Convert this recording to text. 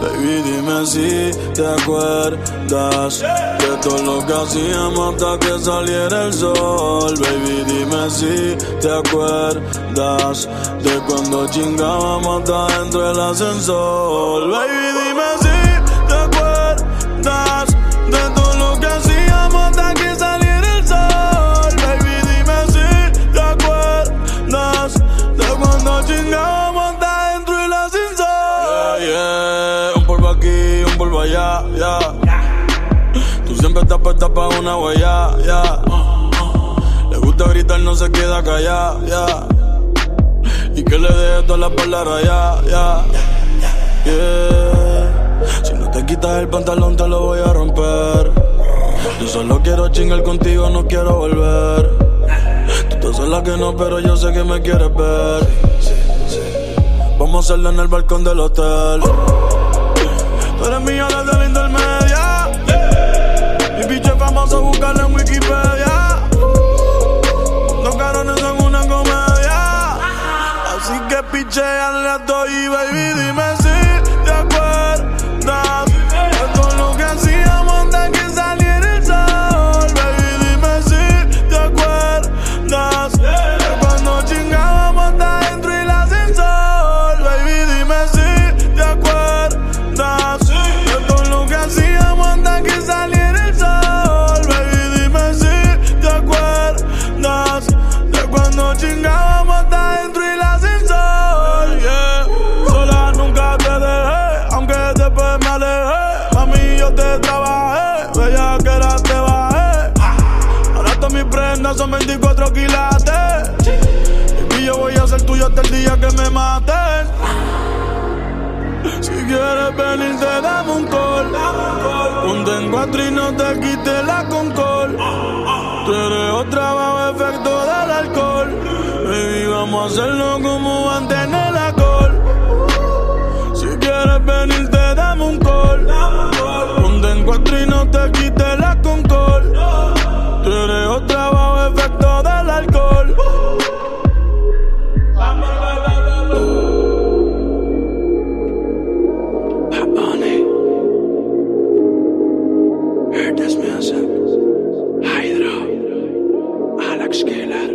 Baby, dime si te acuerdas de todo lo que hacíamos hasta que saliera el sol. Baby, dime si te acuerdas de cuando chingábamos hasta dentro del ascensor. Baby, dime si te acuerdas de todo lo que hacíamos hasta que saliera el sol. Baby, dime si te acuerdas de cuando chingábamos un polvo allá, ya. Tú siempre estás puesta pa' una huella, ya. Le gusta gritar, no se queda callada, ya. Y que le deje todas las palabras, ya, ya. Yeah. Si no te quitas el pantalón, te lo voy a romper. Yo solo quiero chingar contigo, no quiero volver. Tú te haces la que no, pero yo sé que me quieres ver. Vamos a hacerlo en el balcón del hotel. Que picheale a todo y baby, dime son 24 quilates. Y yo voy a ser tuyo hasta el día que me maten. Si quieres venir, te damos un call. Ponte en cuatro y no te quites la concol. Tú eres otra bajo efecto del alcohol. Baby, vamos a hacerlo como antes en el alcohol. Si quieres venir, te damos un call. Ponte en cuatro y no te quites la Hørtes med os selv. Alex Keller.